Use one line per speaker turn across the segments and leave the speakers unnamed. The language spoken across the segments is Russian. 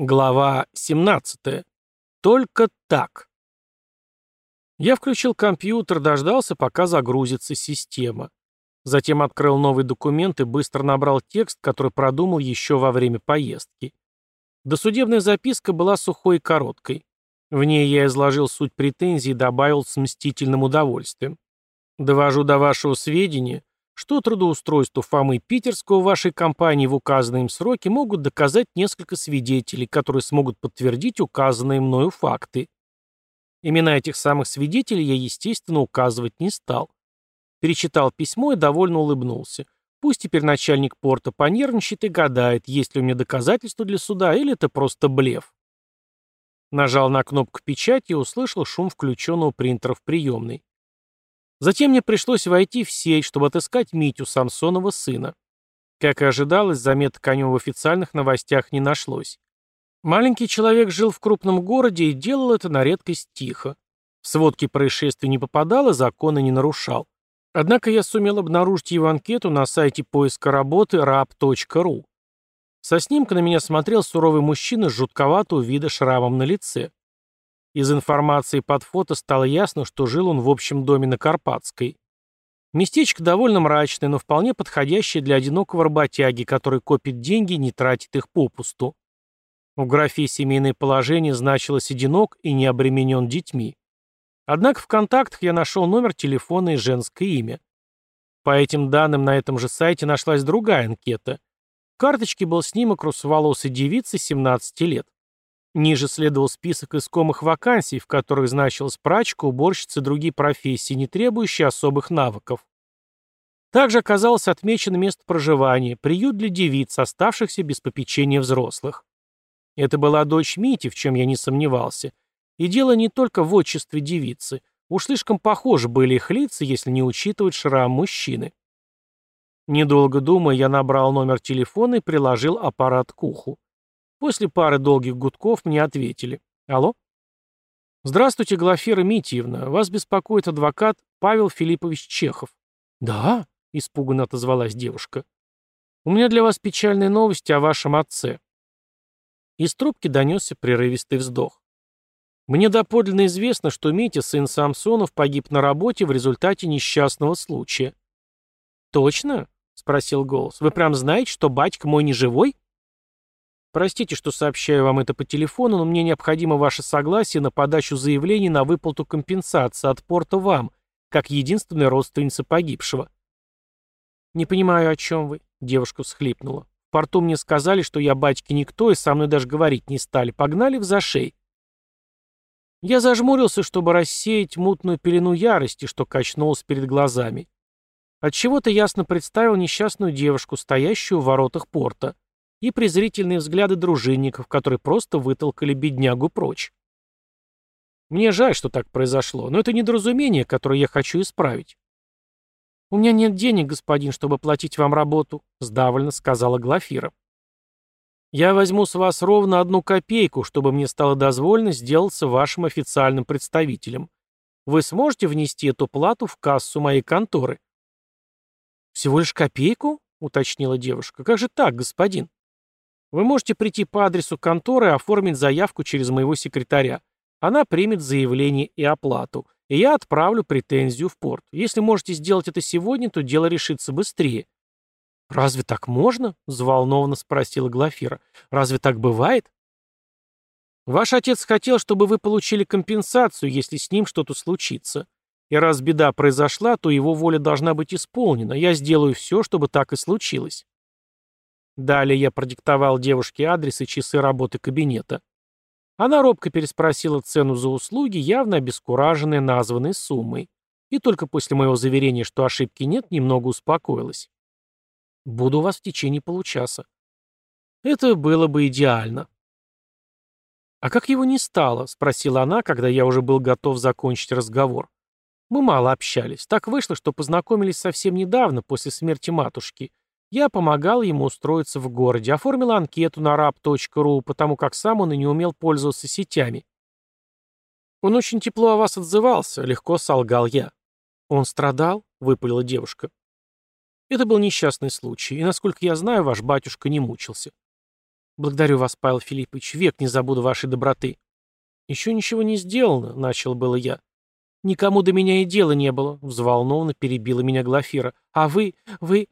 Глава 17. Только так. Я включил компьютер, дождался, пока загрузится система. Затем открыл новый документ и быстро набрал текст, который продумал еще во время поездки. Досудебная записка была сухой и короткой. В ней я изложил суть претензий и добавил с мстительным удовольствием. Довожу до вашего сведения, что трудоустройству Фомы Питерского вашей компании в указанные им сроки могут доказать несколько свидетелей, которые смогут подтвердить указанные мною факты. Имена этих самых свидетелей я, естественно, указывать не стал. Перечитал письмо и довольно улыбнулся. Пусть теперь начальник порта понервничает и гадает, есть ли у меня доказательства для суда или это просто блеф. Нажал на кнопку печати и услышал шум включенного принтера в приемной. Затем мне пришлось войти в сеть, чтобы отыскать Митю, Самсонова сына. Как и ожидалось, заметок о нем в официальных новостях не нашлось. Маленький человек жил в крупном городе и делал это на редкость тихо. В сводки происшествий не попадал и законы не нарушал. Однако я сумел обнаружить его анкету на сайте поиска работы rap.ru. Со снимка на меня смотрел суровый мужчина с жутковатого вида шрамом на лице. Из информации под фото стало ясно, что жил он в общем доме на Карпатской. Местечко довольно мрачное, но вполне подходящее для одинокого работяги, который копит деньги и не тратит их попусту. В графе «Семейное положение» значилось «одинок» и не обременен детьми. Однако в контактах я нашел номер телефона и женское имя. По этим данным на этом же сайте нашлась другая анкета. В карточке был снимок русоволосой девицы 17 лет. Ниже следовал список искомых вакансий, в которых значилась прачка, уборщица и другие профессии, не требующие особых навыков. Также оказалось отмечено место проживания, приют для девиц, оставшихся без попечения взрослых. Это была дочь Мити, в чем я не сомневался. И дело не только в отчестве девицы. Уж слишком похожи были их лица, если не учитывать шрам мужчины. Недолго думая, я набрал номер телефона и приложил аппарат к уху. После пары долгих гудков мне ответили. Алло? Здравствуйте, Глафира Митьевна. Вас беспокоит адвокат Павел Филиппович Чехов. Да? Испуганно отозвалась девушка. У меня для вас печальные новости о вашем отце. Из трубки донесся прерывистый вздох. Мне доподлинно известно, что Митя, сын Самсонов, погиб на работе в результате несчастного случая. «Точно?» — спросил голос. «Вы прям знаете, что батька мой не живой?» Простите, что сообщаю вам это по телефону, но мне необходимо ваше согласие на подачу заявлений на выплату компенсации от порта вам, как единственной родственницы погибшего. Не понимаю, о чем вы, девушка всхлипнула. В порту мне сказали, что я батьки никто, и со мной даже говорить не стали. Погнали в зашей. Я зажмурился, чтобы рассеять мутную пелену ярости, что качнулась перед глазами. Отчего-то ясно представил несчастную девушку, стоящую в воротах порта и презрительные взгляды дружинников, которые просто вытолкали беднягу прочь. Мне жаль, что так произошло, но это недоразумение, которое я хочу исправить. «У меня нет денег, господин, чтобы платить вам работу», — сдавленно сказала Глафира. «Я возьму с вас ровно одну копейку, чтобы мне стало дозволено сделаться вашим официальным представителем. Вы сможете внести эту плату в кассу моей конторы?» «Всего лишь копейку?» — уточнила девушка. «Как же так, господин?» Вы можете прийти по адресу конторы и оформить заявку через моего секретаря. Она примет заявление и оплату. И я отправлю претензию в порт. Если можете сделать это сегодня, то дело решится быстрее. «Разве так можно?» — взволнованно спросила Глафира. «Разве так бывает?» «Ваш отец хотел, чтобы вы получили компенсацию, если с ним что-то случится. И раз беда произошла, то его воля должна быть исполнена. Я сделаю все, чтобы так и случилось». Далее я продиктовал девушке адрес и часы работы кабинета. Она робко переспросила цену за услуги, явно обескураженная названной суммой. И только после моего заверения, что ошибки нет, немного успокоилась. «Буду у вас в течение получаса». Это было бы идеально. «А как его не стало?» — спросила она, когда я уже был готов закончить разговор. Мы мало общались. Так вышло, что познакомились совсем недавно, после смерти матушки, я помогал ему устроиться в городе, оформил анкету на rap.ru, потому как сам он и не умел пользоваться сетями. Он очень тепло о вас отзывался, легко солгал я. Он страдал? Выпалила девушка. Это был несчастный случай, и, насколько я знаю, ваш батюшка не мучился. Благодарю вас, Павел Филиппович, век не забуду вашей доброты. Еще ничего не сделано, начал было я. Никому до меня и дела не было, взволнованно перебила меня Глафира. А вы, вы...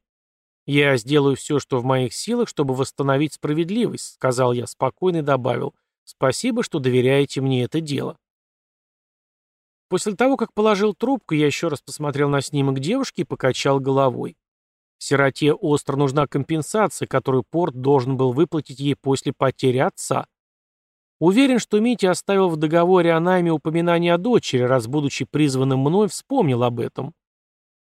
Я сделаю все, что в моих силах, чтобы восстановить справедливость, сказал я спокойно и добавил. Спасибо, что доверяете мне это дело. После того, как положил трубку, я еще раз посмотрел на снимок девушки и покачал головой. Сироте остро нужна компенсация, которую Порт должен был выплатить ей после потери отца. Уверен, что Митя оставил в договоре о найме упоминание о дочери, раз, будучи призванным мной, вспомнил об этом.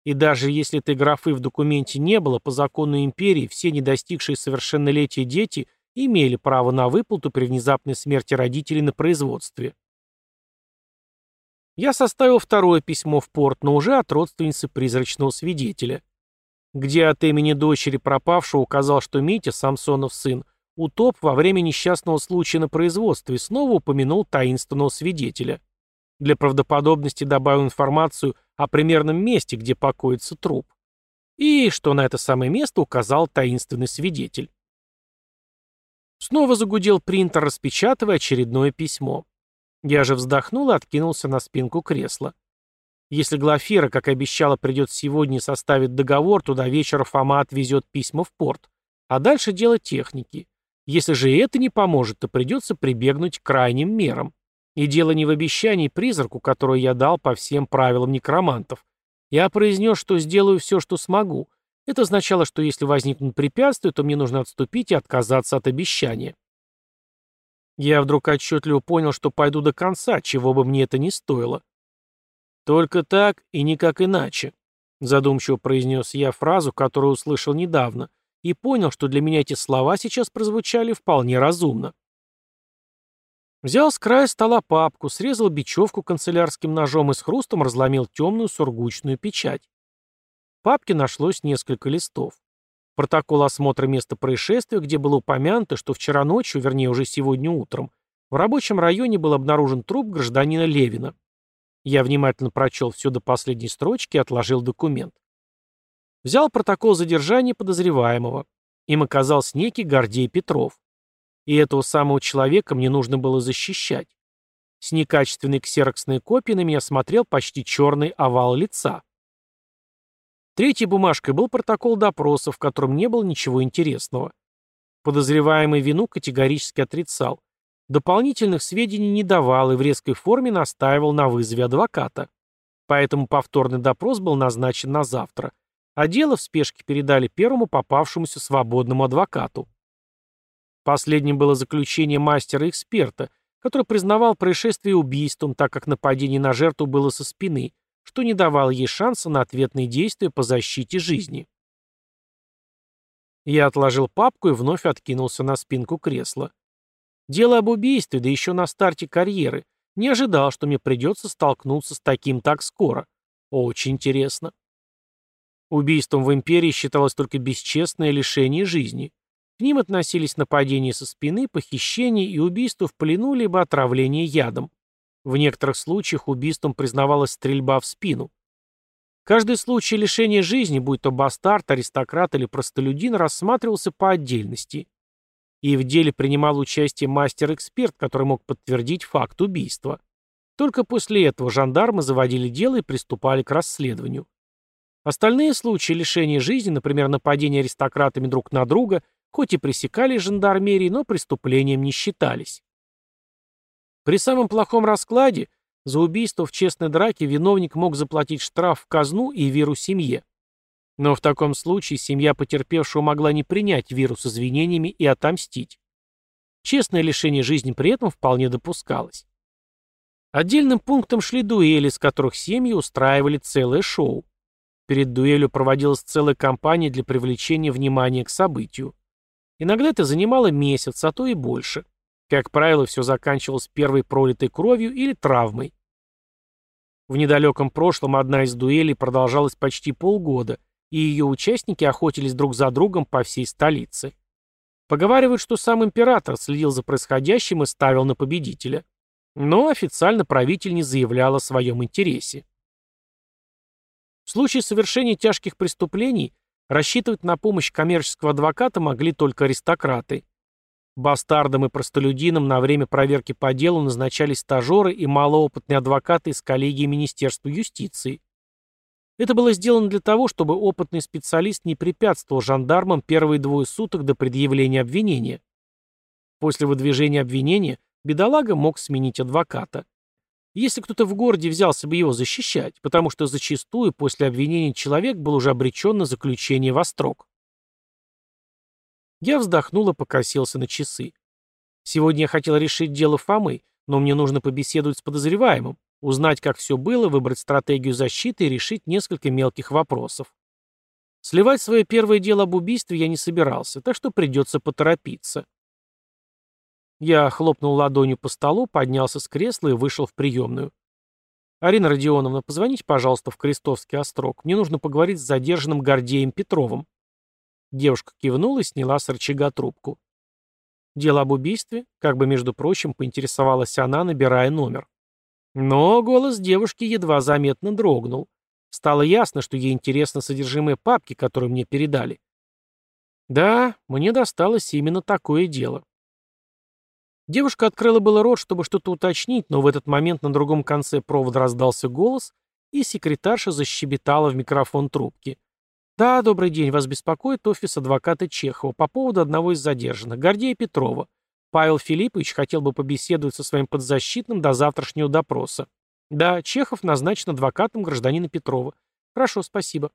И даже если этой графы в документе не было, по закону империи все не достигшие совершеннолетия дети имели право на выплату при внезапной смерти родителей на производстве. Я составил второе письмо в порт, но уже от родственницы призрачного свидетеля, где от имени дочери пропавшего указал, что Митя, Самсонов сын, утоп во время несчастного случая на производстве и снова упомянул таинственного свидетеля. Для правдоподобности добавил информацию о примерном месте, где покоится труп. И что на это самое место указал таинственный свидетель. Снова загудел принтер, распечатывая очередное письмо. Я же вздохнул и откинулся на спинку кресла. Если Глафира, как обещала, придет сегодня и составит договор, то до вечера Фома отвезет письма в порт. А дальше дело техники. Если же это не поможет, то придется прибегнуть к крайним мерам. И дело не в обещании призраку, которое я дал по всем правилам некромантов. Я произнес, что сделаю все, что смогу. Это означало, что если возникнут препятствия, то мне нужно отступить и отказаться от обещания. Я вдруг отчетливо понял, что пойду до конца, чего бы мне это ни стоило. «Только так и никак иначе», — задумчиво произнес я фразу, которую услышал недавно, и понял, что для меня эти слова сейчас прозвучали вполне разумно. Взял с края стола папку, срезал бечевку канцелярским ножом и с хрустом разломил темную сургучную печать. В папке нашлось несколько листов. Протокол осмотра места происшествия, где было упомянуто, что вчера ночью, вернее уже сегодня утром, в рабочем районе был обнаружен труп гражданина Левина. Я внимательно прочел все до последней строчки и отложил документ. Взял протокол задержания подозреваемого. Им оказался некий Гордей Петров. И этого самого человека мне нужно было защищать. С некачественной ксероксной копией на меня смотрел почти черный овал лица. Третьей бумажкой был протокол допроса, в котором не было ничего интересного. Подозреваемый вину категорически отрицал. Дополнительных сведений не давал и в резкой форме настаивал на вызове адвоката. Поэтому повторный допрос был назначен на завтра, а дело в спешке передали первому попавшемуся свободному адвокату. Последним было заключение мастера-эксперта, который признавал происшествие убийством, так как нападение на жертву было со спины, что не давало ей шанса на ответные действия по защите жизни. Я отложил папку и вновь откинулся на спинку кресла. Дело об убийстве, да еще на старте карьеры. Не ожидал, что мне придется столкнуться с таким так скоро. Очень интересно. Убийством в империи считалось только бесчестное лишение жизни. К ним относились нападения со спины, похищение и убийство в плену либо отравление ядом. В некоторых случаях убийством признавалась стрельба в спину. Каждый случай лишения жизни, будь то бастард, аристократ или простолюдин, рассматривался по отдельности. И в деле принимал участие мастер-эксперт, который мог подтвердить факт убийства. Только после этого жандармы заводили дело и приступали к расследованию. Остальные случаи лишения жизни, например, нападения аристократами друг на друга, хоть и пресекали жандармерии, но преступлением не считались. При самом плохом раскладе за убийство в честной драке виновник мог заплатить штраф в казну и виру семье. Но в таком случае семья потерпевшего могла не принять виру с извинениями и отомстить. Честное лишение жизни при этом вполне допускалось. Отдельным пунктом шли дуэли, с которых семьи устраивали целое шоу. Перед дуэлью проводилась целая кампания для привлечения внимания к событию. Иногда это занимало месяц, а то и больше. Как правило, все заканчивалось первой пролитой кровью или травмой. В недалеком прошлом одна из дуэлей продолжалась почти полгода, и ее участники охотились друг за другом по всей столице. Поговаривают, что сам император следил за происходящим и ставил на победителя. Но официально правитель не заявлял о своем интересе. В случае совершения тяжких преступлений рассчитывать на помощь коммерческого адвоката могли только аристократы. Бастардам и простолюдинам на время проверки по делу назначались стажеры и малоопытные адвокаты из коллегии Министерства юстиции. Это было сделано для того, чтобы опытный специалист не препятствовал жандармам первые двое суток до предъявления обвинения. После выдвижения обвинения бедолага мог сменить адвоката. Если кто-то в городе взялся бы его защищать, потому что зачастую после обвинения человек был уже обречен на заключение во строк. Я вздохнул и покосился на часы. Сегодня я хотел решить дело Фомы, но мне нужно побеседовать с подозреваемым, узнать, как все было, выбрать стратегию защиты и решить несколько мелких вопросов. Сливать свое первое дело об убийстве я не собирался, так что придется поторопиться. Я хлопнул ладонью по столу, поднялся с кресла и вышел в приемную. «Арина Родионовна, позвоните, пожалуйста, в Крестовский острог. Мне нужно поговорить с задержанным Гордеем Петровым». Девушка кивнула и сняла с рычага трубку. «Дело об убийстве?» Как бы, между прочим, поинтересовалась она, набирая номер. Но голос девушки едва заметно дрогнул. Стало ясно, что ей интересно содержимое папки, которую мне передали. Да, мне досталось именно такое дело. Девушка открыла было рот, чтобы что-то уточнить, но в этот момент на другом конце провода раздался голос, и секретарша защебетала в микрофон трубки. «Да, добрый день. Вас беспокоит офис адвоката Чехова по поводу одного из задержанных, Гордея Петрова. Павел Филиппович хотел бы побеседовать со своим подзащитным до завтрашнего допроса. Да, Чехов назначен адвокатом гражданина Петрова. Хорошо, спасибо».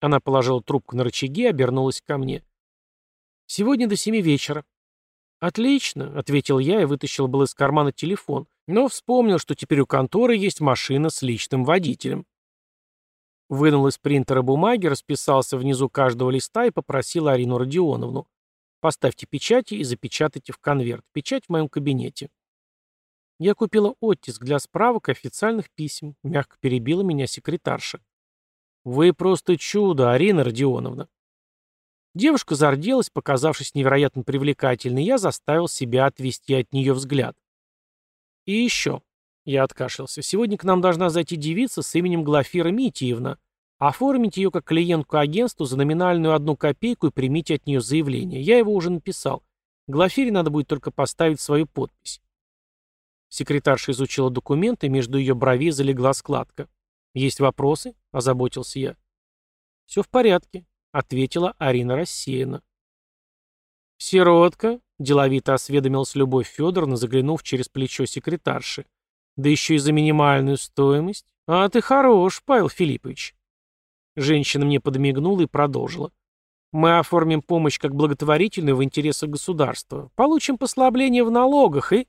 Она положила трубку на рычаги и обернулась ко мне. «Сегодня до семи вечера». «Отлично», — ответил я и вытащил был из кармана телефон, но вспомнил, что теперь у конторы есть машина с личным водителем. Вынул из принтера бумаги, расписался внизу каждого листа и попросил Арину Родионовну. Поставьте печати и запечатайте в конверт. Печать в моем кабинете. Я купила оттиск для справок и официальных писем. Мягко перебила меня секретарша. Вы просто чудо, Арина Родионовна. Девушка зарделась, показавшись невероятно привлекательной, я заставил себя отвести от нее взгляд. И еще. Я откашлялся. Сегодня к нам должна зайти девица с именем Глафира Митиевна. Оформить ее как клиентку агентству за номинальную одну копейку и примите от нее заявление. Я его уже написал. Глафире надо будет только поставить свою подпись. Секретарша изучила документы, между ее бровей залегла складка. «Есть вопросы?» – озаботился я. «Все в порядке», — ответила Арина рассеянно. «Сиротка», — деловито осведомилась Любовь Федоровна, заглянув через плечо секретарши. Да еще и за минимальную стоимость. А ты хорош, Павел Филиппович. Женщина мне подмигнула и продолжила. Мы оформим помощь как благотворительную в интересах государства. Получим послабление в налогах и...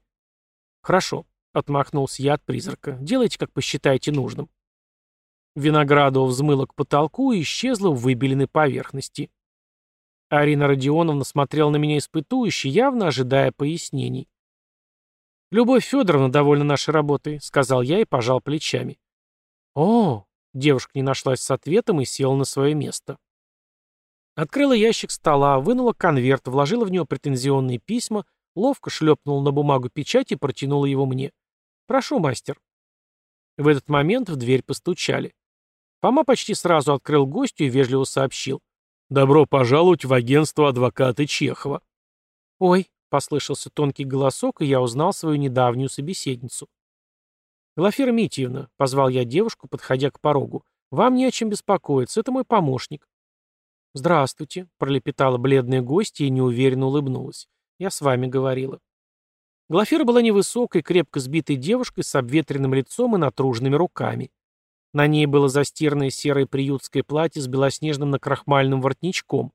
Хорошо, отмахнулся я от призрака. Делайте, как посчитаете нужным. Виноградова взмыла к потолку и исчезла в выбеленной поверхности. Арина Родионовна смотрела на меня испытующе, явно ожидая пояснений. «Любовь Федоровна довольна нашей работой», — сказал я и пожал плечами. «О!» — девушка не нашлась с ответом и села на свое место. Открыла ящик стола, вынула конверт, вложила в него претензионные письма, ловко шлепнула на бумагу печать и протянула его мне. «Прошу, мастер». В этот момент в дверь постучали. Фома почти сразу открыл гостю и вежливо сообщил. «Добро пожаловать в агентство адвоката Чехова». «Ой», Послышался тонкий голосок, и я узнал свою недавнюю собеседницу. «Глафира Митьевна», — позвал я девушку, подходя к порогу, — «вам не о чем беспокоиться, это мой помощник». «Здравствуйте», — пролепетала бледная гостья и неуверенно улыбнулась. «Я с вами говорила». Глафира была невысокой, крепко сбитой девушкой с обветренным лицом и натруженными руками. На ней было застиранное серое приютское платье с белоснежным накрахмальным воротничком.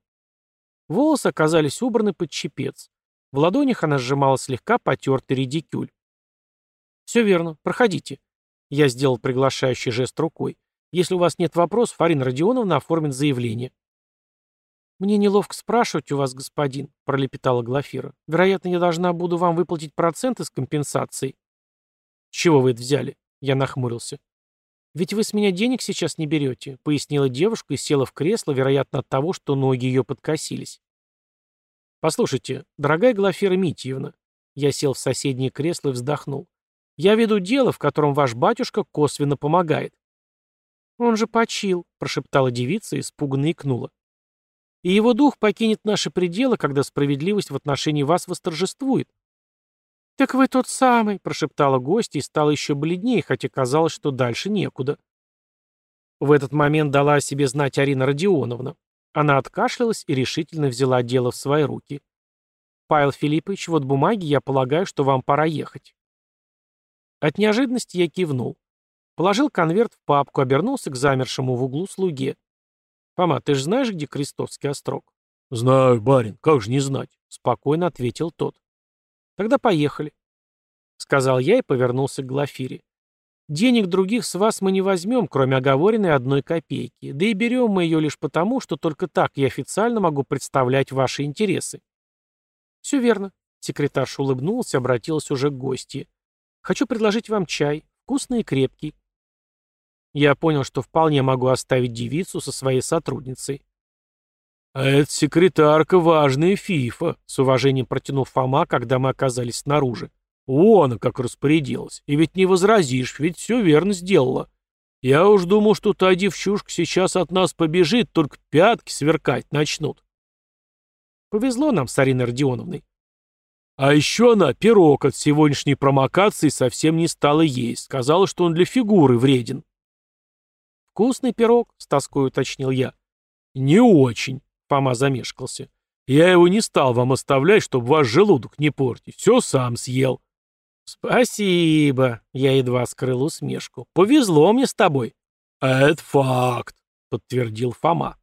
Волосы оказались убраны под чепец. В ладонях она сжимала слегка потертый редикюль. «Все верно. Проходите». Я сделал приглашающий жест рукой. «Если у вас нет вопросов, Арина Родионовна оформит заявление». «Мне неловко спрашивать у вас, господин», — пролепетала Глафира. «Вероятно, я должна буду вам выплатить проценты с компенсацией». чего вы это взяли?» Я нахмурился. «Ведь вы с меня денег сейчас не берете», — пояснила девушка и села в кресло, вероятно, от того, что ноги ее подкосились. «Послушайте, дорогая Глафира Митьевна», я сел в соседнее кресло и вздохнул, «я веду дело, в котором ваш батюшка косвенно помогает». «Он же почил», — прошептала девица и испуганно икнула. и его дух покинет наши пределы, когда справедливость в отношении вас восторжествует. «Так вы тот самый», — прошептала гостья и стала еще бледнее, хотя казалось, что дальше некуда. В этот момент дала о себе знать Арина Родионовна. Она откашлялась и решительно взяла дело в свои руки. «Павел Филиппович, вот бумаги, я полагаю, что вам пора ехать». От неожиданности я кивнул. Положил конверт в папку, обернулся к замершему в углу слуге. «Фома, ты же знаешь, где Крестовский острог?»
«Знаю, барин, как же не знать?»
— спокойно ответил тот. «Тогда поехали», — сказал я и повернулся к Глафире. «Денег других с вас мы не возьмем, кроме оговоренной одной копейки, да и берем мы ее лишь потому, что только так я официально могу представлять ваши интересы». «Все верно», — секретарша улыбнулся, обратилась уже к гостье. «Хочу предложить вам чай, вкусный и крепкий». Я понял, что вполне могу оставить девицу со своей сотрудницей.
«А это секретарка важная фифа», — с уважением протянул Фома, когда мы оказались снаружи. «Вон, как распорядилась. И ведь не возразишь, ведь все верно сделала. Я уж думал, что та девчушка сейчас от нас побежит, только пятки сверкать начнут».
Повезло нам с Ариной Родионовной.
А еще она пирог от сегодняшней промокации совсем не стала есть. Сказала, что он для фигуры вреден.
«Вкусный пирог?» — с тоской уточнил я.
«Не очень», Фома замешкался. «Я его не стал вам оставлять, чтобы ваш желудок не портить. Все сам съел».
«Спасибо», — я едва скрыл усмешку. «Повезло мне с тобой».
«Это факт», — подтвердил Фома.